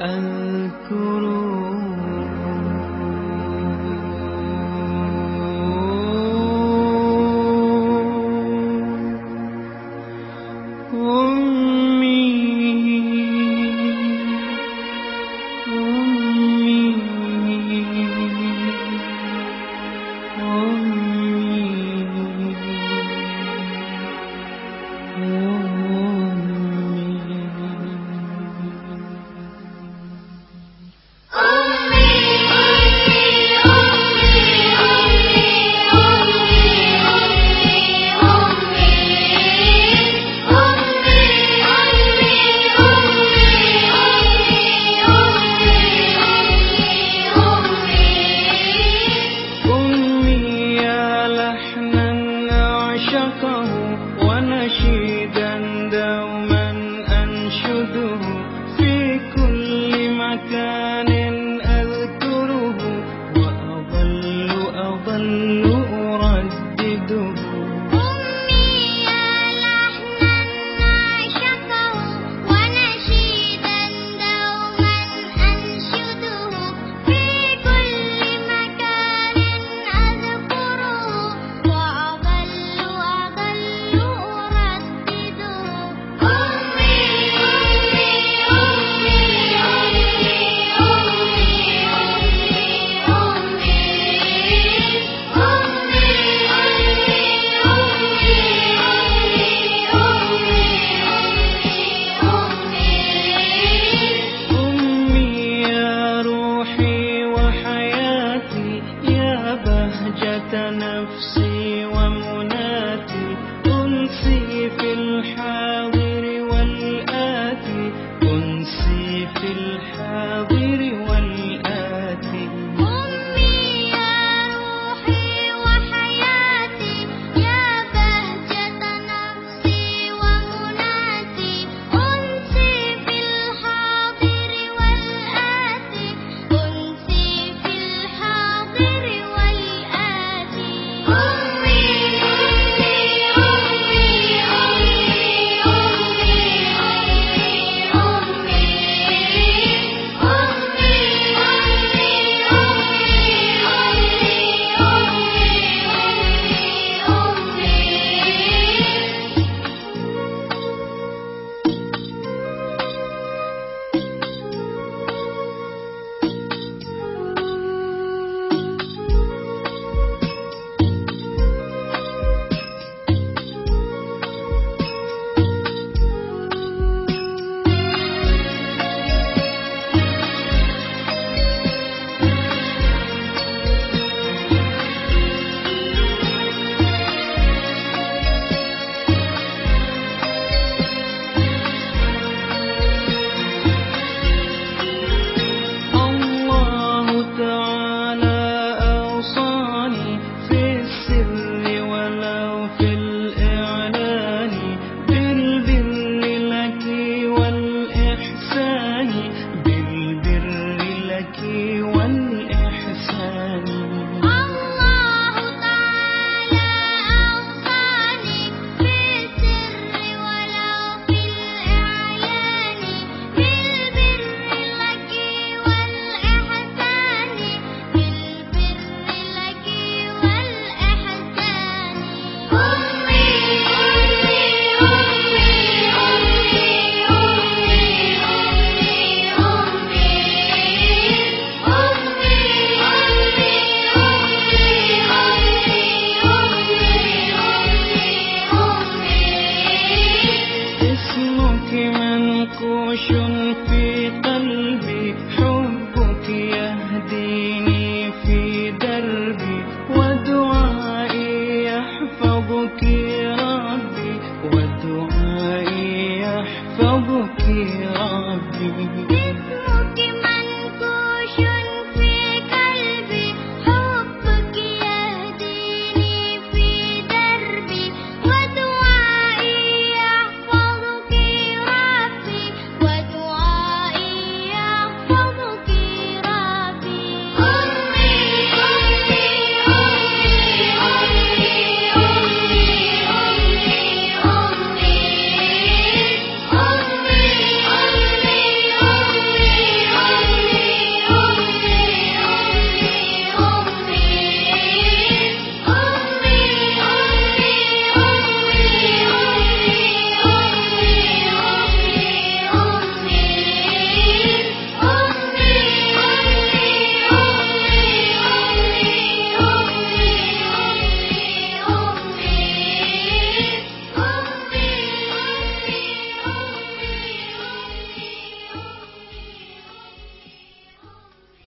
أذكره जाने نفسي